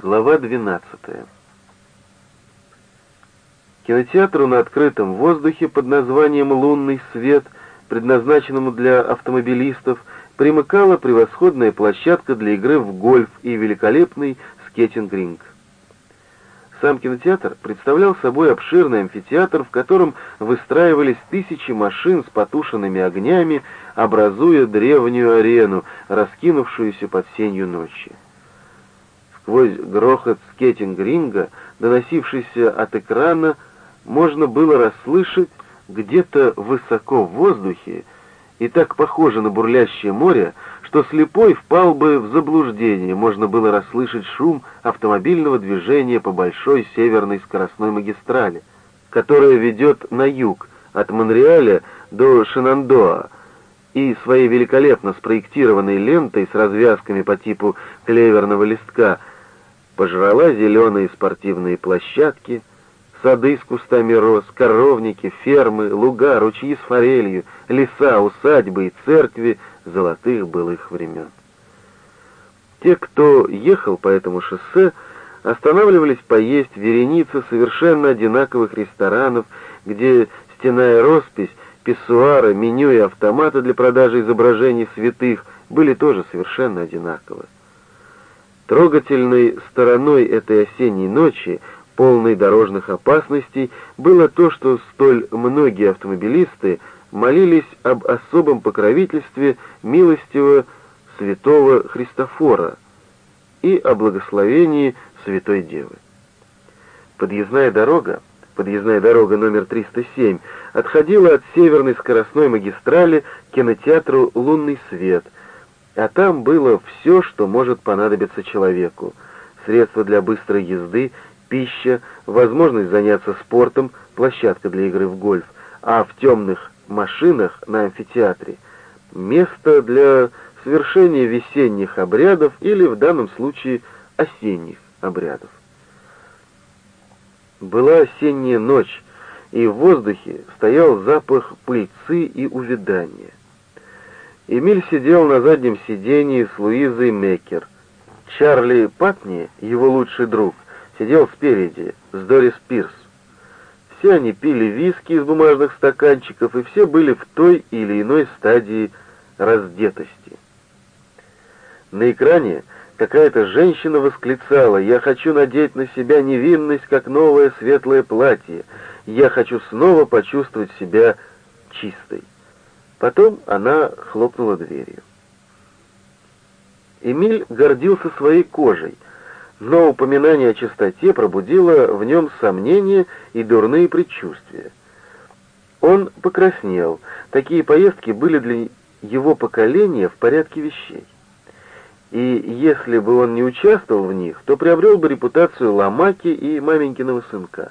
Глава 12. Кинотеатру на открытом воздухе под названием «Лунный свет», предназначенному для автомобилистов, примыкала превосходная площадка для игры в гольф и великолепный скейтинг-ринг. Сам кинотеатр представлял собой обширный амфитеатр, в котором выстраивались тысячи машин с потушенными огнями, образуя древнюю арену, раскинувшуюся под сенью ночи. Сквозь грохот скейтинг-ринга, доносившийся от экрана, можно было расслышать где-то высоко в воздухе и так похоже на бурлящее море, что слепой впал бы в заблуждение, можно было расслышать шум автомобильного движения по большой северной скоростной магистрали, которая ведет на юг, от Монреаля до Шинандоа, и своей великолепно спроектированной лентой с развязками по типу клеверного листка пожрала зеленые спортивные площадки — сады с кустами роз, коровники, фермы, луга, ручьи с форелью, леса, усадьбы и церкви золотых былых времен. Те, кто ехал по этому шоссе, останавливались поесть вереницы совершенно одинаковых ресторанов, где стенная роспись, писсуары, меню и автоматы для продажи изображений святых были тоже совершенно одинаковы. Трогательной стороной этой осенней ночи полной дорожных опасностей, было то, что столь многие автомобилисты молились об особом покровительстве милостивого святого Христофора и о благословении Святой Девы. Подъездная дорога, подъездная дорога номер 307, отходила от северной скоростной магистрали к кинотеатру «Лунный свет», а там было все, что может понадобиться человеку. Средства для быстрой езды пища, возможность заняться спортом, площадка для игры в гольф, а в темных машинах на амфитеатре место для совершения весенних обрядов или, в данном случае, осенних обрядов. Была осенняя ночь, и в воздухе стоял запах пыльцы и увядания. Эмиль сидел на заднем сидении с Луизой Меккер. Чарли Патни, его лучший друг, сидел спереди, с Дорис Пирс. Все они пили виски из бумажных стаканчиков, и все были в той или иной стадии раздетости. На экране какая-то женщина восклицала «Я хочу надеть на себя невинность, как новое светлое платье. Я хочу снова почувствовать себя чистой». Потом она хлопнула дверью. Эмиль гордился своей кожей — но упоминание о чистоте пробудило в нем сомнения и дурные предчувствия. Он покраснел. Такие поездки были для его поколения в порядке вещей. И если бы он не участвовал в них, то приобрел бы репутацию ломаки и маменькиного сынка.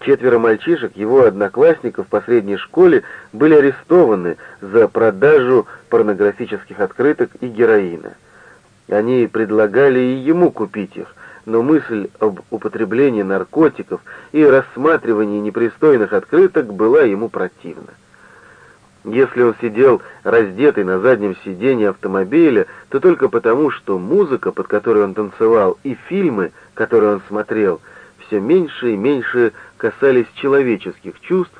Четверо мальчишек, его одноклассников по средней школе, были арестованы за продажу порнографических открыток и героина. Они предлагали и ему купить их, но мысль об употреблении наркотиков и рассматривании непристойных открыток была ему противна. Если он сидел раздетый на заднем сиденье автомобиля, то только потому, что музыка, под которой он танцевал, и фильмы, которые он смотрел, все меньше и меньше касались человеческих чувств,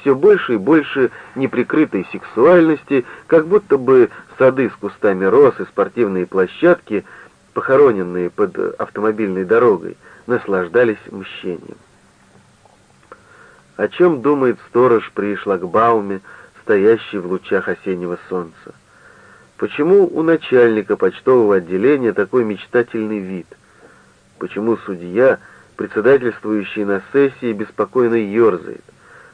все больше и больше неприкрытой сексуальности, как будто бы сады с кустами роз и спортивные площадки, похороненные под автомобильной дорогой, наслаждались мщением. О чем думает сторож при шлагбауме, стоящий в лучах осеннего солнца? Почему у начальника почтового отделения такой мечтательный вид? Почему судья, председательствующий на сессии, беспокойно ерзает?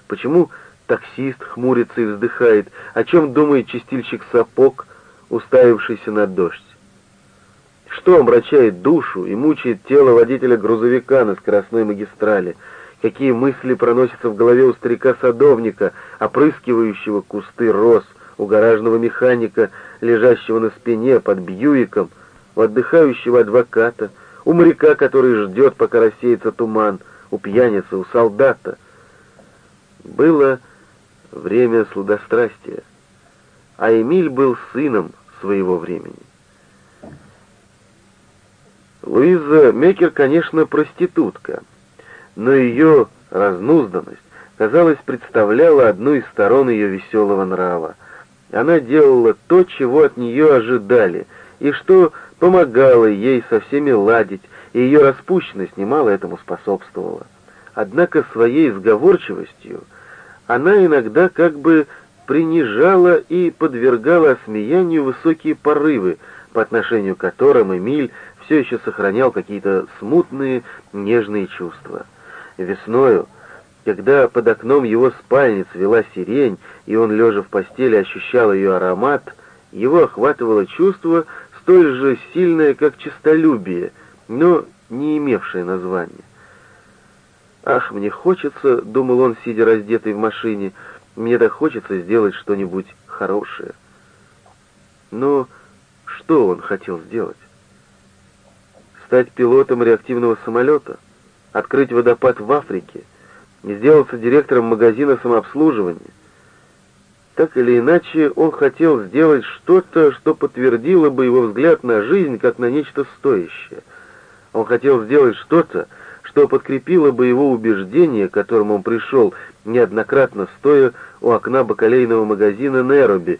Почему таксист хмурится и вздыхает? О чем думает чистильщик сапог, уставившийся на дождь? Что омрачает душу и мучает тело водителя грузовика на скоростной магистрали? Какие мысли проносятся в голове у старика-садовника, опрыскивающего кусты роз, у гаражного механика, лежащего на спине под бьюиком, у отдыхающего адвоката, у моряка, который ждет, пока рассеется туман, у пьяницы, у солдата — было время сладострастия, а Эмиль был сыном своего времени. Луиза Мекер, конечно, проститутка, но ее разнузданность, казалось, представляла одну из сторон ее веселого нрава. Она делала то, чего от нее ожидали, и что помогало ей со всеми ладить, и ее распущенность немало этому способствовала. Однако своей сговорчивостью она иногда как бы принижала и подвергала осмеянию высокие порывы, по отношению к которым Эмиль все еще сохранял какие-то смутные, нежные чувства. Весною, когда под окном его спальни цвела сирень, и он, лежа в постели, ощущал ее аромат, его охватывало чувство, столь же сильное, как честолюбие, но не имевшее названия. «Ах, мне хочется», — думал он, сидя раздетый в машине, — «мне так хочется сделать что-нибудь хорошее». Но что он хотел сделать? Стать пилотом реактивного самолета? Открыть водопад в Африке? Сделаться директором магазина самообслуживания? Так или иначе, он хотел сделать что-то, что подтвердило бы его взгляд на жизнь как на нечто стоящее. Он хотел сделать что-то, что подкрепило бы его убеждение, к которому он пришел, неоднократно стоя у окна бакалейного магазина Нероби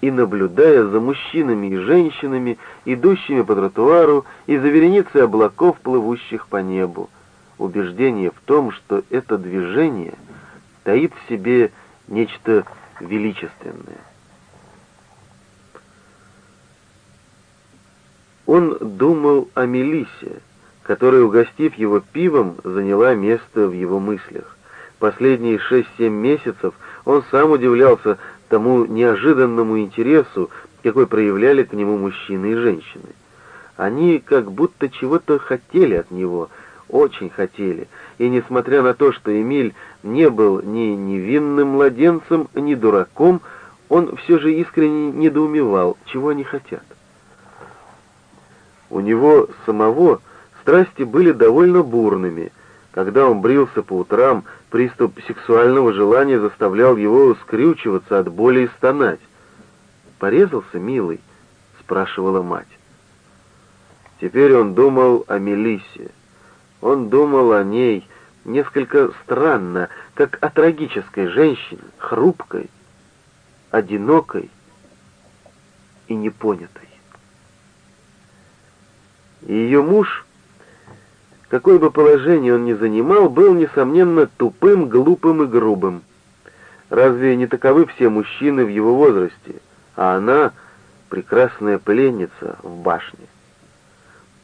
и наблюдая за мужчинами и женщинами, идущими по тротуару и за вереницей облаков, плывущих по небу. Убеждение в том, что это движение таит в себе нечто величественное. Он думал о Мелисе, которая, угостив его пивом, заняла место в его мыслях. Последние шесть-семь месяцев он сам удивлялся тому неожиданному интересу, какой проявляли к нему мужчины и женщины. Они как будто чего-то хотели от него, очень хотели, и несмотря на то, что Эмиль не был ни невинным младенцем, ни дураком, он все же искренне недоумевал, чего они хотят. У него самого Страсти были довольно бурными. Когда он брился по утрам, приступ сексуального желания заставлял его скрючиваться от боли и стонать. «Порезался, милый?» — спрашивала мать. Теперь он думал о Мелиссе. Он думал о ней несколько странно, как о трагической женщине, хрупкой, одинокой и непонятой. Ее муж Какое бы положение он ни занимал, был, несомненно, тупым, глупым и грубым. Разве не таковы все мужчины в его возрасте, а она — прекрасная пленница в башне?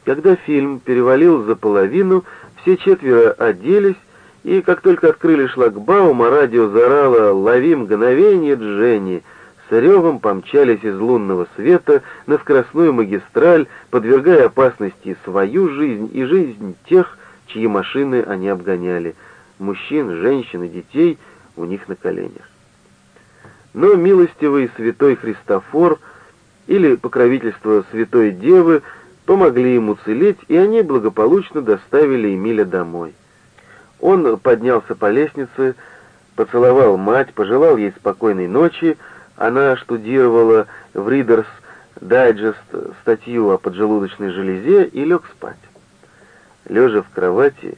Когда фильм перевалил за половину, все четверо оделись, и как только открыли шлагбаум, а радио заорало «Лови мгновение, Дженни!», с ревом помчались из лунного света на скоростную магистраль, подвергая опасности свою жизнь и жизнь тех, чьи машины они обгоняли, мужчин, женщин и детей у них на коленях. Но милостивый святой Христофор или покровительство святой Девы помогли ему целеть, и они благополучно доставили Эмиля домой. Он поднялся по лестнице, поцеловал мать, пожелал ей спокойной ночи, она штудировала в Reader's Digest статью о поджелудочной железе и лег спать. Лежа в кровати,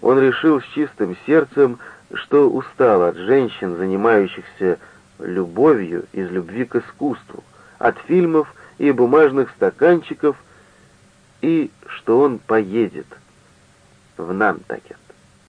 он решил с чистым сердцем, что устал от женщин, занимающихся любовью из любви к искусству, от фильмов и бумажных стаканчиков, и что он поедет в Нантакет.